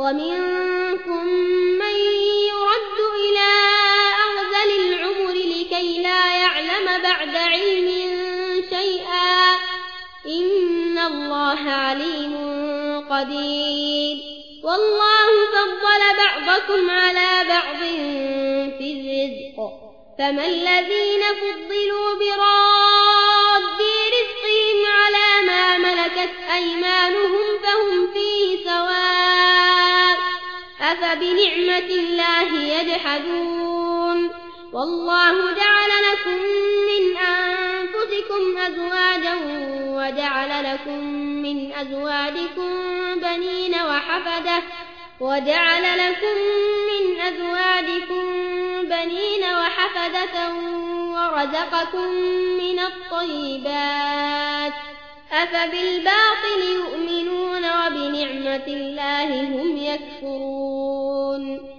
ومنكم من يرد إلى أغزل العمر لكي لا يعلم بعد علم شيئا. إن الله عليم قدير. والله فضل بعضكم على بعض في الرزق. فما الذين فضلوا براد أفبنعمة الله يجحدون والله جعل لكم من أنفسكم أزواجا وجعل لكم من أزواجكم بنين وحفدة وجعل لكم من أزواجكم بنين وحفدة ورزقكم من الطيبات أفبالباطل يؤمنون بنعمة الله هم يكفرون.